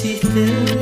persisted